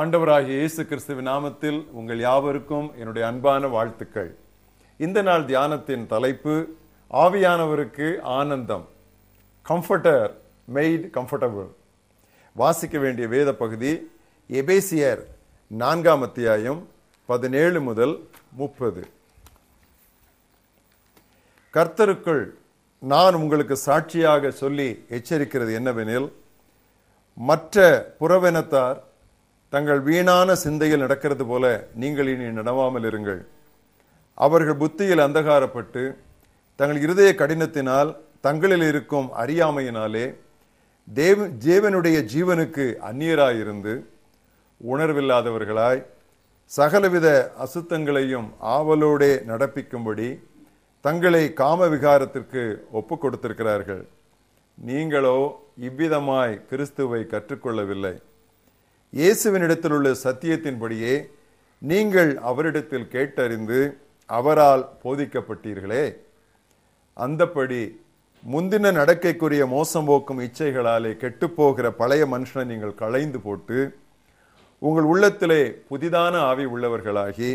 ஆண்டவராகிய இயேசு கிறிஸ்துவின் நாமத்தில் உங்கள் யாவருக்கும் என்னுடைய அன்பான வாழ்த்துக்கள். இந்த நாள் தியானத்தின் தலைப்பு ஆவியானவருக்கு ஆனந்தம். கம்ஃபர்டர் மெய்ட் கம்ஃபர்டபுள் வாசிக்க வேண்டிய வேத பகுதி எபேசியர் நான்காம் அத்தியாயம் பதினேழு முதல் முப்பது. கர்த்தருக்குள் நான் உங்களுக்கு சாட்சியாக சொல்லி எச்சரிக்கிறது என்னவெனில் மற்ற புறவெனத்தார் தங்கள் வீணான சிந்தையில் நடக்கிறது போல நீங்கள் இனி நடவாமல் இருங்கள். அவர்கள் புத்தியில் அந்தகாரப்பட்டு தங்கள் இருதய கடினத்தினால் தங்களில் இருக்கும் அறியாமையினாலே தேவ ஜீவனுடைய ஜீவனுக்கு அந்நியராயிருந்து உணர்வில்லாதவர்களாய் சகலவித அசுத்தங்களையும் ஆவலோடே நடப்பிக்கும்படி தங்களை காம விகாரத்திற்கு ஒப்பு கொடுத்திருக்கிறார்கள் நீங்களோ இவ்விதமாய் கிறிஸ்துவை கற்றுக்கொள்ளவில்லை. இயேசுவினிடத்தில் உள்ள சத்தியத்தின்படியே நீங்கள் அவரிடத்தில் கேட்டறிந்து அவரால் போதிக்கப்பட்டீர்களே. அந்தப்படி முந்தின நடக்கைக்குரிய மோசம் போக்கும் இச்சைகளாலே கெட்டுப்போகிற பழைய மனுஷனை நீங்கள் களைந்து போட்டு உங்கள் உள்ளத்திலே புதிதான ஆவி உள்ளவர்களாகி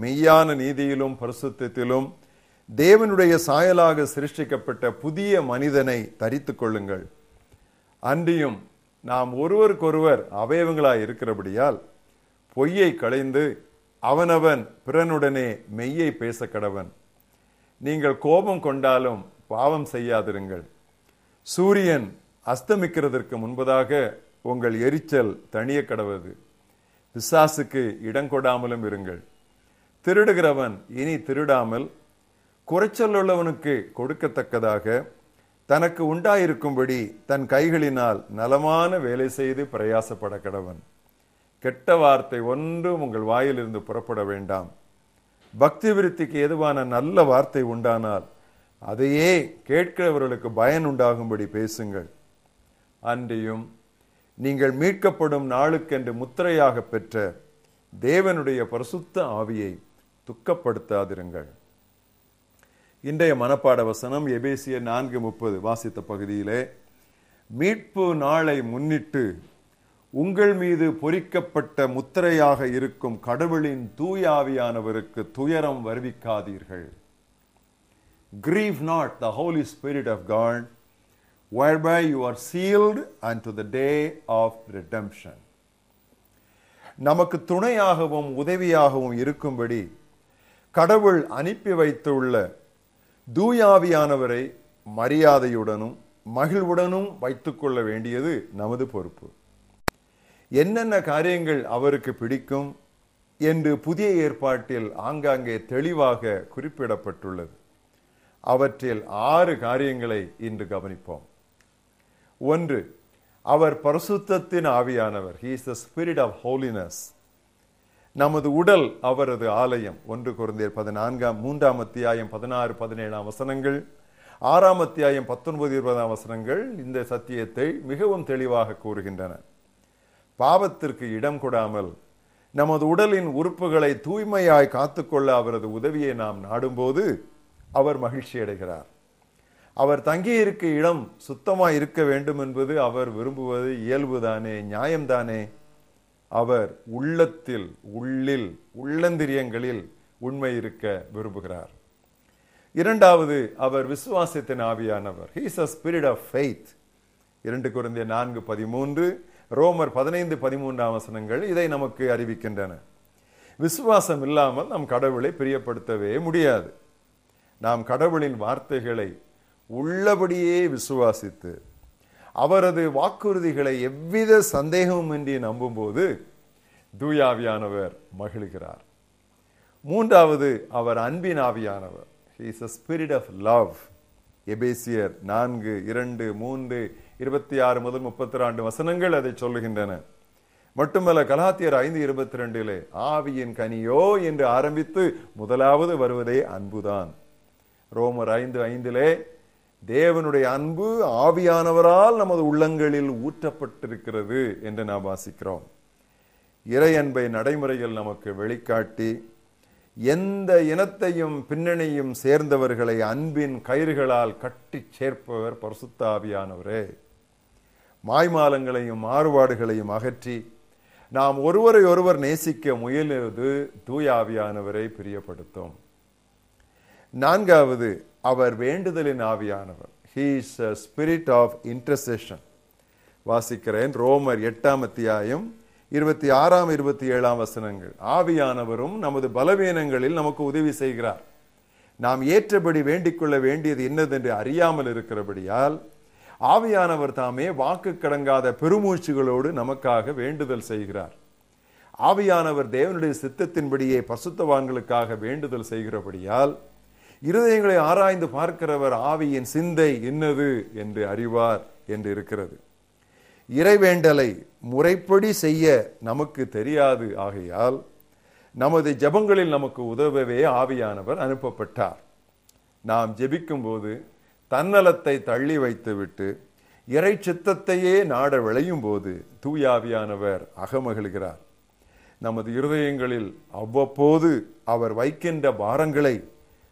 மெய்யான நீதியிலும் பரிசுத்தத்திலும் தேவனுடைய சாயலாக சிருஷ்டிக்கப்பட்ட புதிய மனிதனை தரித்து கொள்ளுங்கள். அன்றியும் நாம் ஒருவருக்கொருவர் அவயவங்களாய் இருக்கிறபடியால் பொய்யை களைந்து அவனவன் பிறனுடனே மெய்யை பேச கடவன் நீங்கள் கோபம் கொண்டாலும் பாவம் செய்யாதிருங்கள். சூரியன் அஸ்தமிக்கிறதற்கு முன்பதாக உங்கள் எரிச்சல் தணிய கடவது. பிசாசுக்கு இடங்கொடாமலும் இருங்கள். திருடுகிறவன் இனி திருடாமல் குறைச்சல் உள்ளவனுக்கு கொடுக்கத்தக்கதாக தனக்கு உண்டாயிருக்கும்படி தன் கைகளினால் நலமான வேலை செய்து பிரயாசப்பட கடவன். கெட்ட வார்த்தை ஒன்றும் உங்கள் வாயிலிருந்து புறப்பட வேண்டாம். பக்தி விருத்திக்கு எதுவான நல்ல வார்த்தை உண்டானால் அதையே கேட்கிறவர்களுக்கு பயன் உண்டாகும்படி பேசுங்கள். அன்றியும் நீங்கள் மீட்கப்படும் நாளுக்கென்று முத்திரையாக பெற்ற தேவனுடைய பரிசுத்த ஆவியை துக்கப்படுத்தாதிருங்கள். இன்றைய மனப்பாட வசனம் எபேசிய நான்கு முப்பது வாசித்த பகுதியிலே மீட்பு நாளை முன்னிட்டு உங்கள் மீது பொறிக்கப்பட்ட முத்திரையாக இருக்கும் கடவுளின் தூயாவியானவருக்கு துயரம் வருவிக்காதீர்கள். Grieve not the Holy Spirit of God whereby you are sealed unto the day of redemption. நமக்கு துணையாகவும் உதவியாகவும் இருக்கும்படி கடவுள் அனுப்பி வைத்துள்ள தூயாவியானவரை மரியாதையுடனும் மகிழ்வுடனும் வைத்துக்கொள்ள வேண்டியது நமது பொறுப்பு. என்னென்ன காரியங்கள் அவருக்கு பிடிக்கும் என்று புதிய ஏற்பாட்டில் ஆங்காங்கே தெளிவாக குறிப்பிடப்பட்டுள்ளது. அவற்றில் ஆறு காரியங்களை இன்று கவனிப்போம். ஒன்று அவர் பரிசுத்தத்தின் ஆவியானவர். He is the spirit of holiness நமது உடல் அவரது ஆலயம். ஒன்று குறைந்தேர் பதினான்காம் மூன்றாம் அத்தியாயம் பதினாறு பதினேழாம் வசனங்கள். ஆறாம் அத்தியாயம் பத்தொன்பது இருபதாம் வசனங்கள் இந்த சத்தியத்தை மிகவும் தெளிவாக கூறுகின்றன. பாவத்திற்கு இடம் கொடாமல் நமது உடலின் உறுப்புகளை தூய்மையாய் காத்துக்கொள்ள அவரது உதவியை நாம் நாடும்போது அவர் மகிழ்ச்சி அடைகிறார். அவர் தங்கியிருக்க இடம் சுத்தமாக இருக்க வேண்டும் என்பது அவர் விரும்புவது இயல்புதானே நியாயம்தானே? அவர் உள்ளத்தில் உள்ளில் உள்ளந்திரியங்களில் உண்மை இருக்க விரும்புகிறார். இரண்டாவது அவர் விசுவாசத்தின் ஆவியானவர். He's a spirit of faith இரண்டு குறைந்த நான்கு பதிமூன்று ரோமர் பதினைந்து பதிமூன்றாம் வசனங்கள் இதை நமக்கு அறிவிக்கின்றன. விசுவாசம் இல்லாமல் நம் கடவுளை பிரியப்படுத்தவே முடியாது. நாம் கடவுளின் வார்த்தைகளை உள்ளபடியே விசுவாசித்து அவரது வாக்குறுதிகளை எவ்வித சந்தேகமுமின்றி நம்பும்போது தூயாவியானவர் மகிழ்கிறார். மூன்றாவது அவர் அன்பின் ஆவியானவர். Is a spirit of love எபேசியர் நான்கு இரண்டு மூன்று இருபத்தி ஆறு முதல் முப்பத்தி ரெண்டு வசனங்கள் அதை சொல்லுகின்றன. மட்டுமல்ல கலாத்தியர் ஐந்து இருபத்தி ரெண்டிலே ஆவியின் கனியோ என்று ஆரம்பித்து முதலாவது வருவதே அன்புதான். ரோமர் ஐந்து ஐந்திலே தேவனுடைய அன்பு ஆவியானவரால் நமது உள்ளங்களில் ஊற்றப்பட்டிருக்கிறது என்று நாம் வாசிக்கிறோம். இறை அன்பை நடைமுறையில் நமக்கு வெளிக்காட்டி எந்த இனத்தையும் பின்னணியும் சேர்ந்தவர்களை அன்பின் கயிறுகளால் கட்டி சேர்ப்பவர் பரிசுத்தாவியானவரே மாய்மாலங்களையும் மாறுபாடுகளையும் அகற்றி நாம் ஒருவரை ஒருவர் நேசிக்க முயலுவது தூயாவியானவரை பிரியப்படுத்தும். நான்காவது அவர் வேண்டுதலின் ஆவியானவர். He is spirit of intercession வாசிக்கிறேன் ரோமர் எட்டாம் அத்தியாயம் இருபத்தி ஆறாம் இருபத்தி ஏழாம் வசனங்கள். ஆவியானவரும் நமது பலவீனங்களில் நமக்கு உதவி செய்கிறார். நாம் ஏற்றபடி வேண்டிக்கொள்ள வேண்டியது என்னதென்று அறியாமல் இருக்கிறபடியால் ஆவியானவர் தாமே வாக்கு கடங்காத பெருமூச்சுகளோடு நமக்காக வேண்டுதல் செய்கிறார். ஆவியானவர் தேவனுடைய சித்தத்தின்படியே பசுத்தவான்களுக்காக வேண்டுதல் செய்கிறபடியால் இருதயங்களை ஆராய்ந்து பார்க்கிறவர் ஆவியின் சிந்தை என்னது என்று அறிவார் என்று இருக்கிறது. இறைவேண்டலை முறைப்படி செய்ய நமக்கு தெரியாது. ஆகையால் நமது ஜெபங்களில் நமக்கு உதவவே ஆவியானவர் அனுப்பப்பட்டார். நாம் ஜெபிக்கும்போது தன்னலத்தை தள்ளி வைத்துவிட்டு இறை சித்தத்தையே நாட விளையும் போது தூயாவியானவர் அகமகிழ்கிறார். நமது இருதயங்களில் அவ்வப்போது அவர் வைக்கின்ற பாரங்களை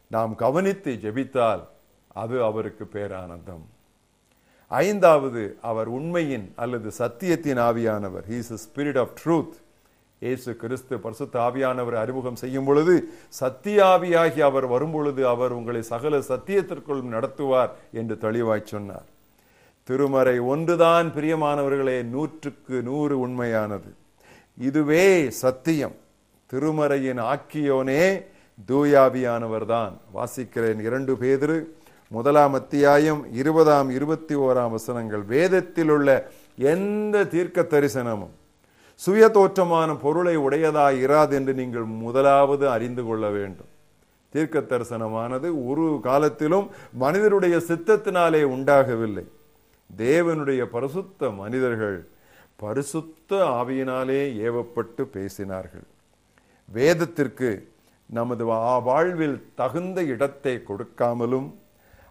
நாம் கவனித்து ஜெபித்தால் அது அவருக்கு பேரானந்தம். ஐந்தாவது அவர் உண்மையின் அல்லது சத்தியத்தின் ஆவியானவர். ஹீஸ் ஸ்பிரிட் ஆஃப் ட்ரூத் இயேசு கிறிஸ்து பரிசுத்த ஆவியானவர் அறிமுகம் செய்யும் பொழுது சத்தியாவியாகி அவர் வரும் பொழுது அவர் உங்களை சகல சத்தியத்திற்குள் நடத்துவார் என்று தெளிவாய் சொன்னார். திருமறை ஒன்றுதான் பிரியமானவர்களே நூற்றுக்கு நூறு உண்மையானது. இதுவே சத்தியம். திருமறையின் ஆக்கியோனே தூயாவியானவர் தான் வாசிக்கிறேன் இரண்டு பேதிரு. முதலாம் அத்தியாயம் இருபதாம் இருபத்தி ஓராம் வசனங்கள். வேதத்தில் உள்ள எந்த தீர்க்க தரிசனமும் சுய தோற்றமான பொருளை உடையதாய் இராது என்று நீங்கள் முதலாவது அறிந்து கொள்ள வேண்டும். தீர்க்க தரிசனமானது ஒரு காலத்திலும் மனிதருடைய சித்தத்தினாலே உண்டாகவில்லை. தேவனுடைய பரிசுத்த மனிதர்கள் பரிசுத்த ஆவியினாலே ஏவப்பட்டு பேசினார்கள். வேதத்திற்கு நமது வா- வாழ்வில் தகுந்த இடத்தை கொடுக்காமலும்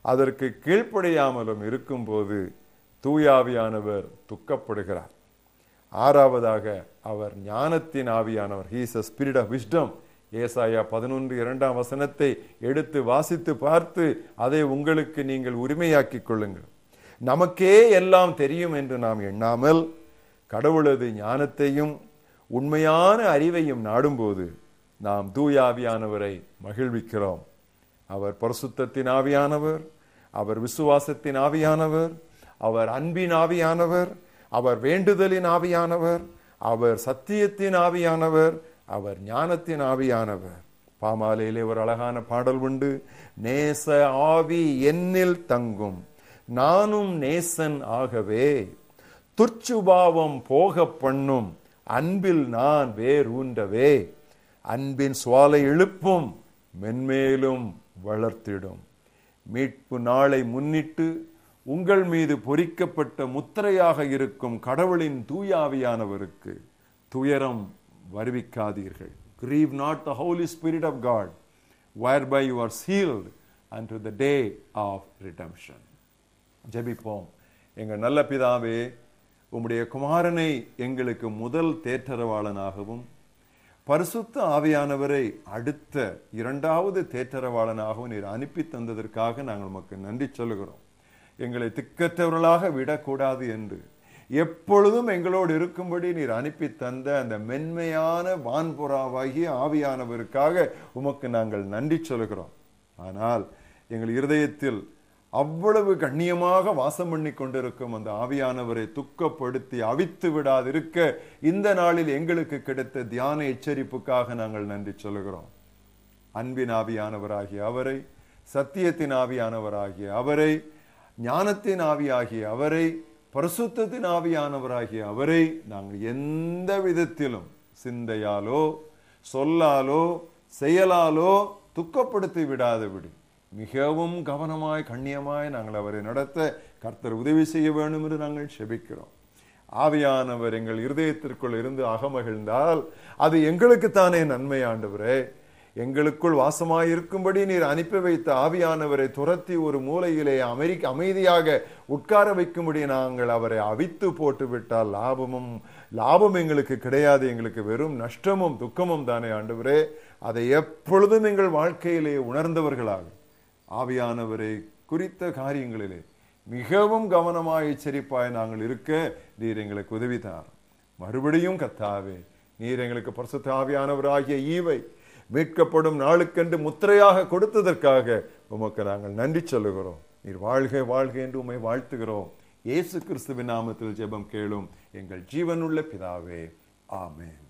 அதற்கு கீழ்ப்படையாமலும் இருக்கும்போது தூயாவியானவர் துக்கப்படுகிறார். ஆறாவதாக அவர் ஞானத்தின் ஆவியானவர். He's a spirit of wisdom ஏசாயா பதினொன்று இரண்டாம் வசனத்தை எடுத்து வாசித்து பார்த்து அதை உங்களுக்கு நீங்கள் உரிமையாக்கிக் கொள்ளுங்கள். நமக்கே எல்லாம் தெரியும் என்று நாம் எண்ணாமல் கடவுளது ஞானத்தையும் உண்மையான அறிவையும் நாடும்போது நாம் தூயாவியானவரை மகிழ்விக்கிறோம். அவர் பரிசுத்தத்தின் ஆவியானவர் அவர் விசுவாசத்தின் ஆவியானவர் அவர் அன்பின் ஆவியானவர் அவர் வேண்டுதலின் ஆவியானவர் அவர் சத்தியத்தின் ஆவியானவர் அவர் ஞானத்தின் ஆவியானவர். பாமாலையிலே ஒரு அழகான பாடல் உண்டு. நேச ஆவி என்னில் தங்கும் நானும் நேசன் ஆகவே. துர்ச்சுபாவம் போக பண்ணும் அன்பில் நான் வேரூன்றவே. அன்பின் சுவாலை எழுப்பும் மென்மேலும் வளர்த்திடும். மீட்பு நாளை முன்னிட்டு உங்கள் மீது பொறிக்கப்பட்ட முத்திரையாக இருக்கும் கடவுளின் தூயாவியானவருக்கு துயரம் வருவிக்காதீர்கள். Grieve not the holy spirit of god whereby you are sealed and the day of redemption ஜெபிப்போம். எங்கள் நல்ல பிதாவே உம்முடைய குமாரனை எங்களுக்கு முதல் தேற்றரவாளனாகவும் பரிசுத்த ஆவியானவரை அடுத்த இரண்டாவது தேற்றரவாளனாகவும் நீர் அனுப்பி தந்ததற்காக நாங்கள் உமக்கு நன்றி சொல்லுகிறோம். எங்களை திக்கற்றவர்களாக விடக்கூடாது என்று. எப்பொழுதும் எங்களோடு இருக்கும்படி நீர் அனுப்பி தந்த அந்த மென்மையான வான்புறாவாகிய ஆவியானவருக்காக உமக்கு நாங்கள் நன்றி சொல்கிறோம் ஆனால் எங்கள் இருதயத்தில் அவ்வளவு கண்ணியமாக வாசம் பண்ணி கொண்டிருக்கும் அந்த ஆவியானவரை துக்கப்படுத்தி அவித்து விடாதிருக்க இந்த நாளில் எங்களுக்கு கிடைத்த தியான எச்சரிப்புக்காக நாங்கள் நன்றி சொல்லுகிறோம். அன்பின் ஆவியானவராகிய அவரை சத்தியத்தின் ஆவியானவராகிய அவரை ஞானத்தின் ஆவியாகிய அவரை பரிசுத்தத்தின் ஆவியானவராகிய அவரை நாங்கள் எந்த விதத்திலும் சிந்தையாலோ சொல்லாலோ செயலாலோ துக்கப்படுத்தி விடாதபடி மிகவும் கவனமாய் கண்ணியமாய் நாங்கள் அவரை நடத்த கர்த்தர் உதவி செய்ய வேண்டும் என்று நாங்கள் செபிக்கிறோம். ஆவியானவர் எங்கள் இருதயத்திற்குள் இருந்து அகமகிழ்ந்தால் அது எங்களுக்குத்தானே நன்மை ஆண்டவரே. எங்களுக்குள் வாசமாயிருக்கும்படி நீர் அனுப்பி வைத்த ஆவியானவரை துரத்தி ஒரு மூலையிலே அமெரிக்க அமைதியாக உட்கார வைக்கும்படி நாங்கள் அவரை அவித்து போட்டு விட்டால் லாபமும் லாபம் எங்களுக்கு கிடையாது எங்களுக்கு வெறும் நஷ்டமும் துக்கமும் தானே ஆண்டவரே. அதை எப்பொழுதும் எங்கள் வாழ்க்கையிலே உணர்ந்தவர்களாகும் ஆவியானவரை குறித்த காரியங்களிலே மிகவும் கவனமாய் எச்சரிப்பாய் நாங்கள் இருக்க நீர் எங்களுக்கு உதவித்தார் மறுபடியும் கத்தாவே நீர் எங்களுக்கு பரிசுத்த ஆவியானவராகிய ஈவை மீட்கப்படும் நாளுக்கென்று முத்திரையாக கொடுத்ததற்காக உமக்கு நாங்கள் நன்றி சொல்லுகிறோம். நீர் வாழ்க வாழ்க என்று உம்மை வாழ்த்துகிறோம். இயேசு கிறிஸ்துவின் நாமத்தில் ஜெபம் கேளும் எங்கள் ஜீவனுள்ள பிதாவே ஆமேன்.